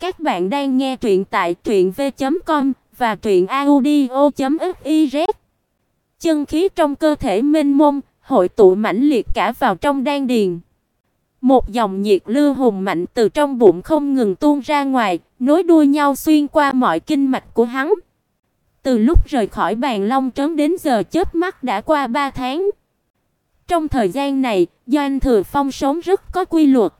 Các bạn đang nghe truyện tại truyệnv.com và truyệnaudio.fiz. Chân khí trong cơ thể mênh mông, hội tụ mãnh liệt cả vào trong đan điền. Một dòng nhiệt lưu hùng mạnh từ trong bụng không ngừng tuôn ra ngoài, nối đuôi nhau xuyên qua mọi kinh mạch của hắn. Từ lúc rời khỏi bàn long trấn đến giờ chớp mắt đã qua 3 tháng. Trong thời gian này, Doanh Thừa Phong sống rất có quy luật.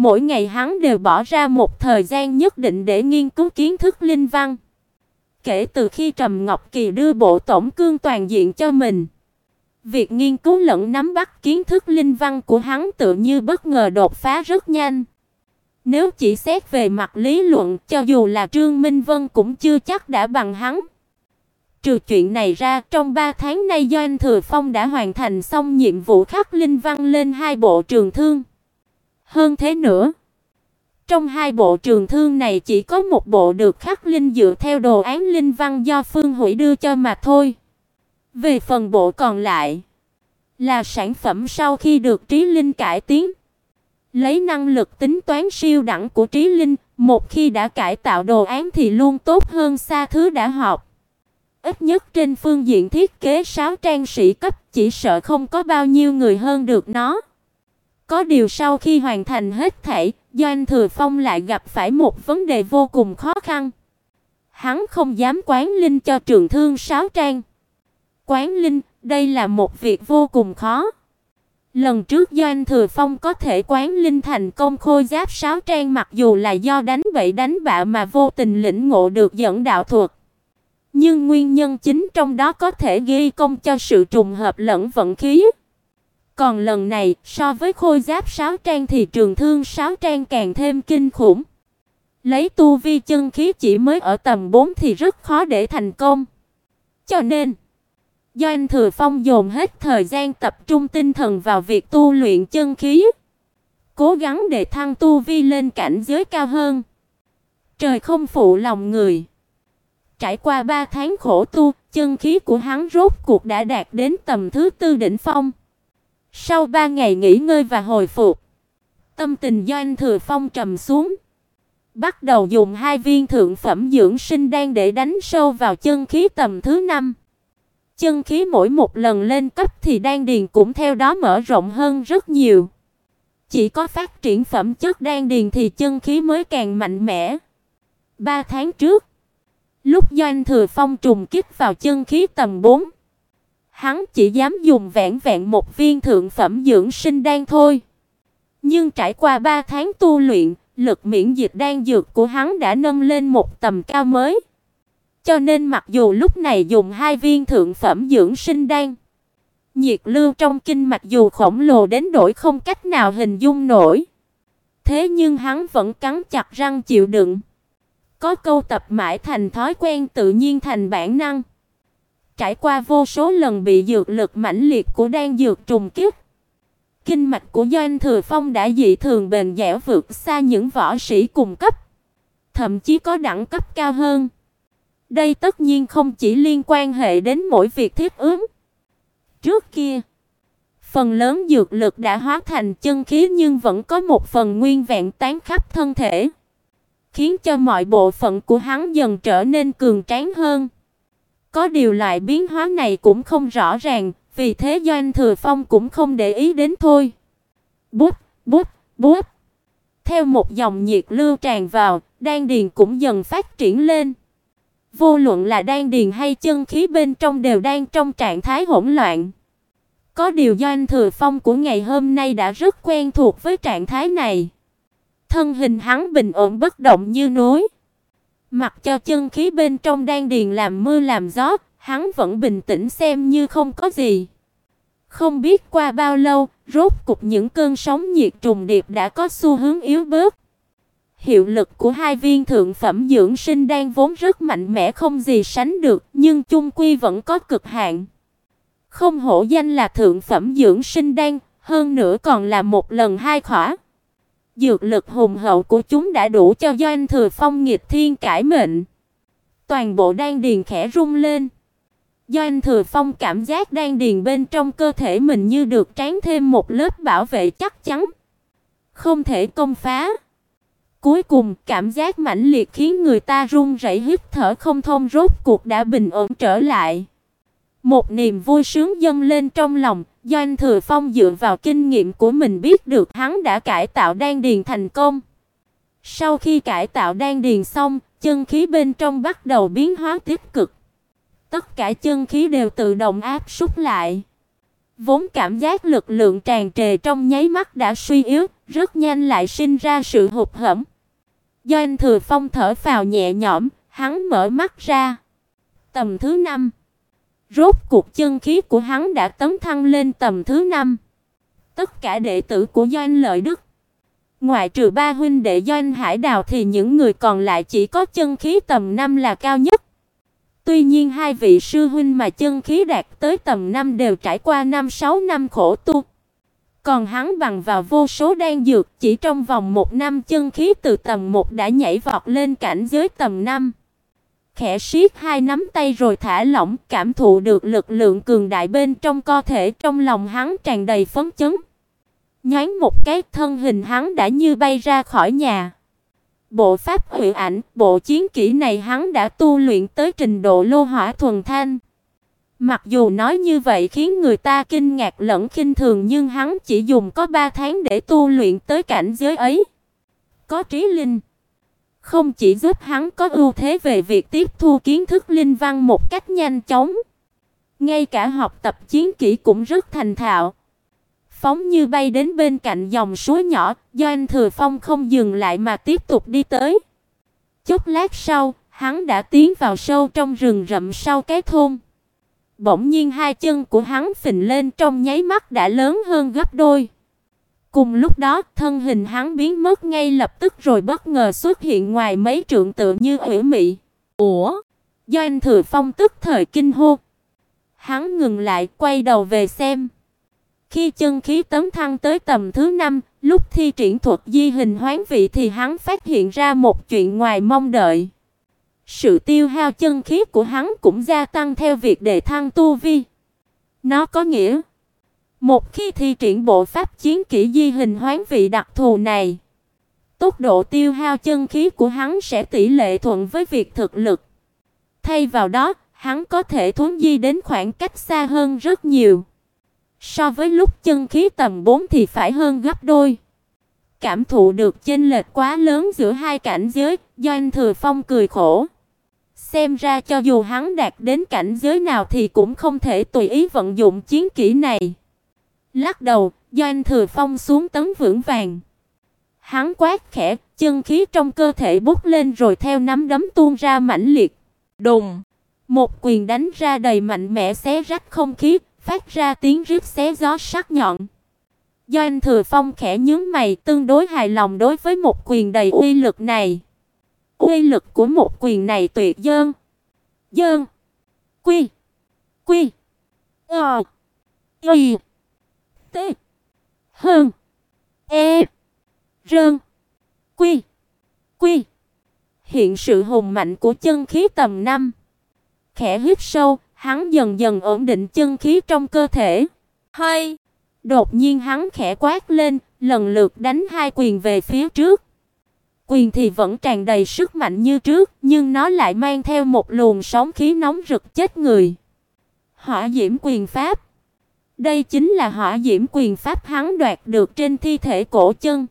Mỗi ngày hắn đều bỏ ra một thời gian nhất định để nghiên cứu kiến thức linh văn. Kể từ khi Trầm Ngọc Kỳ đưa bộ tổng cương toàn diện cho mình, việc nghiên cứu lẫn nắm bắt kiến thức linh văn của hắn tự như bất ngờ đột phá rất nhanh. Nếu chỉ xét về mặt lý luận, cho dù là Trương Minh Vân cũng chưa chắc đã bằng hắn. Trừ chuyện này ra, trong 3 tháng nay Doanh Thừa Phong đã hoàn thành xong nhiệm vụ khắc linh văn lên hai bộ trường thương. Hơn thế nữa, trong hai bộ trường thương này chỉ có một bộ được khắc linh dựa theo đồ án linh văn do Phương Hủy đưa cho mà thôi. Về phần bộ còn lại, là sản phẩm sau khi được Trí Linh cải tiến. Lấy năng lực tính toán siêu đẳng của Trí Linh, một khi đã cải tạo đồ án thì luôn tốt hơn xa thứ đã học. Ít nhất trên phương diện thiết kế sáo trang sĩ cấp, chỉ sợ không có bao nhiêu người hơn được nó. Có điều sau khi hoàn thành hết thảy, Doanh Thừa Phong lại gặp phải một vấn đề vô cùng khó khăn. Hắn không dám quán linh cho trường thương sáo trang. Quán linh, đây là một việc vô cùng khó. Lần trước Doanh Thừa Phong có thể quán linh thành công khôi giáp sáo trang mặc dù là do đánh bậy đánh bạ mà vô tình lĩnh ngộ được dẫn đạo thuật. Nhưng nguyên nhân chính trong đó có thể ghi công cho sự trùng hợp lẫn vận khí. Còn lần này, so với khôi giáp sáu trang thì trường thương sáu trang càng thêm kinh khủng. Lấy tu vi chân khí chỉ mới ở tầm 4 thì rất khó để thành công. Cho nên, do anh Thừa Phong dồn hết thời gian tập trung tinh thần vào việc tu luyện chân khí, cố gắng để thăng tu vi lên cảnh giới cao hơn. Trời không phụ lòng người. Trải qua 3 tháng khổ tu, chân khí của hắn rốt cuộc đã đạt đến tầm thứ tư đỉnh phong. Sau 3 ngày nghỉ ngơi và hồi phục, tâm tình Doanh Thừa Phong trầm xuống, bắt đầu dùng hai viên thượng phẩm dưỡng sinh đan để đánh sâu vào chân khí tầm thứ 5. Chân khí mỗi một lần lên cấp thì đan điền cũng theo đó mở rộng hơn rất nhiều. Chỉ có phát triển phẩm chất đan điền thì chân khí mới càng mạnh mẽ. 3 tháng trước, lúc Doanh Thừa Phong trùng kích vào chân khí tầm 4, Hắn chỉ dám dùng vẹn vẹn một viên thượng phẩm dưỡng sinh đan thôi. Nhưng trải qua 3 tháng tu luyện, lực miễn dịch đan dược của hắn đã nâng lên một tầm cao mới. Cho nên mặc dù lúc này dùng hai viên thượng phẩm dưỡng sinh đan, nhiệt lưu trong kinh mạch dù khổng lồ đến đổi không cách nào hình dung nổi. Thế nhưng hắn vẫn cắn chặt răng chịu đựng. Có câu tập mãi thành thói quen tự nhiên thành bản năng. Trải qua vô số lần bị dược lực mãnh liệt của đan dược trùng kích, kinh mạch của Doanh Thừa Phong đã dị thường bền dẻo vượt xa những võ sĩ cùng cấp, thậm chí có đẳng cấp cao hơn. Đây tất nhiên không chỉ liên quan hệ đến mỗi việc thiết ứng. Trước kia, phần lớn dược lực đã hóa thành chân khí nhưng vẫn có một phần nguyên vẹn tán khắp thân thể, khiến cho mọi bộ phận của hắn dần trở nên cường tráng hơn. Có điều loại biến hóa này cũng không rõ ràng, vì thế Doanh Thừa Phong cũng không để ý đến thôi. Bút, bút, bút. Theo một dòng nhiệt lưu tràn vào, đan điền cũng dần phát triển lên. Vô luận là đan điền hay chân khí bên trong đều đang trong trạng thái hỗn loạn. Có điều Doanh Thừa Phong của ngày hôm nay đã rất quen thuộc với trạng thái này. Thân hình hắn bình ổn bất động như núi. Mặc cho chân khí bên trong đan điền làm mưa làm gió, hắn vẫn bình tĩnh xem như không có gì. Không biết qua bao lâu, rốt cục những cơn sóng nhiệt trùng điệp đã có xu hướng yếu bớt. Hiệu lực của hai viên thượng phẩm dưỡng sinh đan vốn rất mạnh mẽ không gì sánh được, nhưng chung quy vẫn có cực hạn. Không hổ danh là thượng phẩm dưỡng sinh đan, hơn nữa còn là một lần hai khỏa. Dược lực hùng hậu của chúng đã đủ cho Doanh Thừa Phong nghịch thiên cải mệnh. Toàn bộ đan điền khẽ rung lên. Doanh Thừa Phong cảm giác đan điền bên trong cơ thể mình như được tráng thêm một lớp bảo vệ chắc chắn, không thể công phá. Cuối cùng, cảm giác mãnh liệt khiến người ta run rẩy hít thở không thông rốt cuộc đã bình ổn trở lại. Một niềm vui sướng dâng lên trong lòng, Doanh Thừa Phong dựa vào kinh nghiệm của mình biết được hắn đã cải tạo đan điền thành công. Sau khi cải tạo đan điền xong, chân khí bên trong bắt đầu biến hóa tích cực. Tất cả chân khí đều tự động áp súc lại. Vốn cảm giác lực lượng tràn trề trong nháy mắt đã suy yếu, rất nhanh lại sinh ra sự hụt hẫng. Doanh Thừa Phong thở phào nhẹ nhõm, hắn mở mắt ra. Tầm thứ năm Rốt cuộc chân khí của hắn đã tấn thăng lên tầm thứ năm. Tất cả đệ tử của Doanh Lợi Đức, ngoại trừ ba huynh đệ Doanh Hải Đào thì những người còn lại chỉ có chân khí tầm năm là cao nhất. Tuy nhiên hai vị sư huynh mà chân khí đạt tới tầm năm đều trải qua năm sáu năm khổ tu. Còn hắn bằng vào vô số đan dược, chỉ trong vòng một năm chân khí từ tầm 1 đã nhảy vọt lên cảnh giới tầm 5. Khẽ siết hai nắm tay rồi thả lỏng, cảm thụ được lực lượng cường đại bên trong cơ thể, trong lòng hắn tràn đầy phấn chấn. Nhoáng một cái, thân hình hắn đã như bay ra khỏi nhà. Bộ pháp hủy ảnh, bộ chiến kỹ này hắn đã tu luyện tới trình độ lô hỏa thuần thanh. Mặc dù nói như vậy khiến người ta kinh ngạc lẫn khinh thường nhưng hắn chỉ dùng có 3 tháng để tu luyện tới cảnh giới ấy. Có trí linh, không chỉ giúp hắn có ưu thế về việc tiếp thu kiến thức linh văn một cách nhanh chóng, ngay cả học tập chiến kỹ cũng rất thành thạo. Phóng như bay đến bên cạnh dòng suối nhỏ, do anh Thừa Phong không dừng lại mà tiếp tục đi tới. Chốc lát sau, hắn đã tiến vào sâu trong rừng rậm sau cái thôn. Bỗng nhiên hai chân của hắn phình lên trong nháy mắt đã lớn hơn gấp đôi. Cùng lúc đó, thân hình hắn biến mất ngay lập tức rồi bất ngờ xuất hiện ngoài mấy trượng tựa như ủy mị. Ủa? Do anh Thừa Phong tức thời kinh hô. Hắn ngừng lại, quay đầu về xem. Khi chân khí tấn thăng tới tầm thứ năm, lúc thi triển thuật di hình hoán vị thì hắn phát hiện ra một chuyện ngoài mong đợi. Sự tiêu hao chân khí của hắn cũng gia tăng theo việc đề thăng tu vi. Nó có nghĩa, một khi thi triển bộ pháp chiến kỹ di hình hoán vị đặc thù này, tốc độ tiêu hao chân khí của hắn sẽ tỷ lệ thuận với việc thực lực. Thay vào đó, hắn có thể thuấn di đến khoảng cách xa hơn rất nhiều. So với lúc chân khí tầm 4 thì phải hơn gấp đôi. Cảm thụ được chênh lệch quá lớn giữa hai cảnh giới, Doanh Thừa Phong cười khổ. Xem ra cho dù hắn đạt đến cảnh giới nào thì cũng không thể tùy ý vận dụng chiến kỹ này. Lắc đầu, Doanh Thừa Phong xuống tấn vững vàng. Hắn quát khẽ, chân khí trong cơ thể bốc lên rồi theo nắm đấm tuôn ra mãnh liệt. Đùng! Một quyền đánh ra đầy mạnh mẽ xé rách không khí, phát ra tiếng rít xé gió sắc nhọn. Doanh Thừa Phong khẽ nhướng mày, tương đối hài lòng đối với một quyền đầy uy lực này. Uy lực của một quyền này tuyệt dơn. Dơn. Quy. Quy. Ờ. Y. T. Hơn. E. Rơn. Quy. Quy. Hiện sự hùng mạnh của chân khí tầm 5. Khẽ hít sâu, hắn dần dần ổn định chân khí trong cơ thể. Hay. Đột nhiên hắn khẽ quát lên, lần lượt đánh hai quyền về phía trước quyền thì vẫn tràn đầy sức mạnh như trước, nhưng nó lại mang theo một luồng sóng khí nóng rực chết người. Hỏa Diễm quyền pháp. Đây chính là Hỏa Diễm quyền pháp hắn đoạt được trên thi thể cổ chân.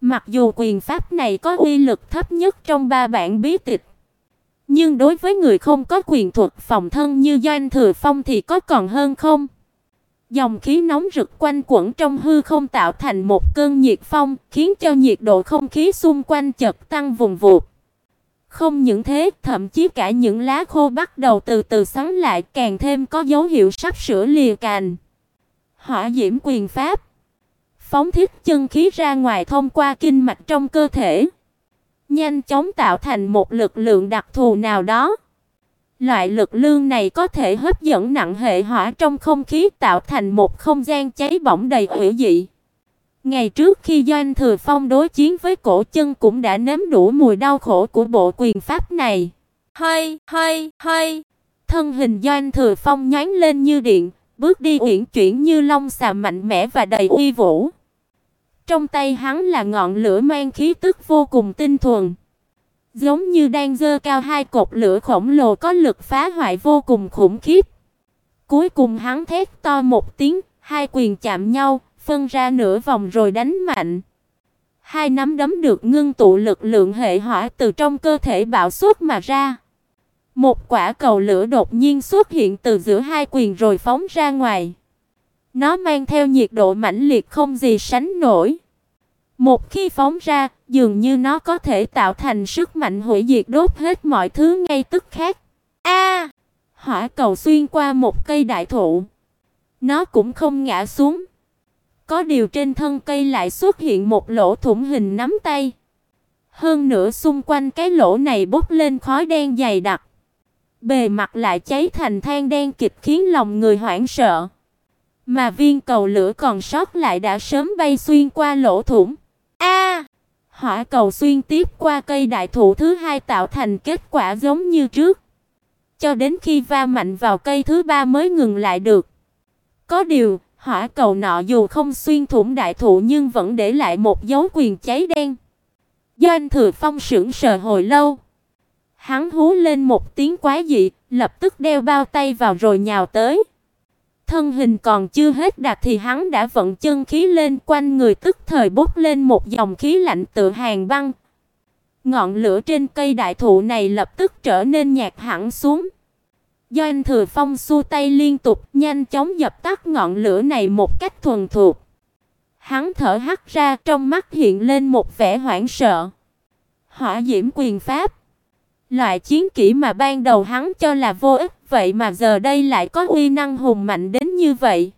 Mặc dù quyền pháp này có uy lực thấp nhất trong ba bản bí tịch, nhưng đối với người không có quyền thuật phòng thân như Doanh Thừa Phong thì có còn hơn không? Dòng khí nóng rực quanh quẩn trong hư không tạo thành một cơn nhiệt phong, khiến cho nhiệt độ không khí xung quanh chợt tăng vùng vụt. Không những thế, thậm chí cả những lá khô bắt đầu từ từ xoắn lại, càng thêm có dấu hiệu sắp sửa lìa cành. Hỏa diễm quyền pháp, phóng thích chân khí ra ngoài thông qua kinh mạch trong cơ thể, nhanh chóng tạo thành một lực lượng đặc thù nào đó. Loại lực lượng này có thể hấp dẫn nặng hệ hỏa trong không khí tạo thành một không gian cháy bỏng đầy hủy dị. Ngày trước khi Doanh Thừa Phong đối chiến với cổ chân cũng đã nếm đủ mùi đau khổ của bộ quyền pháp này. Hay, hay, hay. Thân hình Doanh Thừa Phong nhoáng lên như điện, bước đi uyển chuyển như long xà mạnh mẽ và đầy uy vũ. trong tay hắn là ngọn lửa mang khí tức vô cùng tinh thuần, giống như đang giơ cao hai cột lửa khổng lồ có lực phá hoại vô cùng khủng khiếp. Cuối cùng hắn thét to một tiếng, hai quyền chạm nhau, phân ra nửa vòng rồi đánh mạnh. Hai nắm đấm được ngưng tụ lực lượng hệ hỏa từ trong cơ thể bạo xuất mà ra. Một quả cầu lửa đột nhiên xuất hiện từ giữa hai quyền rồi phóng ra ngoài. Nó mang theo nhiệt độ mãnh liệt không gì sánh nổi. Một khi phóng ra, dường như nó có thể tạo thành sức mạnh hủy diệt đốt hết mọi thứ ngay tức khắc. A! hỏa cầu xuyên qua một cây đại thụ. Nó cũng không ngã xuống. Có điều trên thân cây lại xuất hiện một lỗ thủng hình nắm tay. Hơn nữa xung quanh cái lỗ này bốc lên khói đen dày đặc. Bề mặt lại cháy thành than đen kịch khiến lòng người hoảng sợ. Mà viên cầu lửa còn sót lại đã sớm bay xuyên qua lỗ thủng. A! hỏa cầu xuyên tiếp qua cây đại thụ thứ hai tạo thành kết quả giống như trước. Cho đến khi va mạnh vào cây thứ ba mới ngừng lại được. Có điều, hỏa cầu nọ dù không xuyên thủng đại thụ nhưng vẫn để lại một dấu quyền cháy đen. Doanh Thừa Phong sững sờ hồi lâu. Hắn hú lên một tiếng quái dị, lập tức đeo bao tay vào rồi nhào tới. Thân hình còn chưa hết đạt thì hắn đã vận chân khí lên quanh người tức thời bốc lên một dòng khí lạnh tự hàng băng. Ngọn lửa trên cây đại thụ này lập tức trở nên nhạt hẳn xuống. Doanh Thừa Phong xua tay liên tục, nhanh chóng dập tắt ngọn lửa này một cách thuần thục. Hắn thở hắt ra, trong mắt hiện lên một vẻ hoảng sợ. Hỏa Diễm quyền pháp Loại chiến kỹ mà ban đầu hắn cho là vô ích, vậy mà giờ đây lại có uy năng hùng mạnh đến như vậy.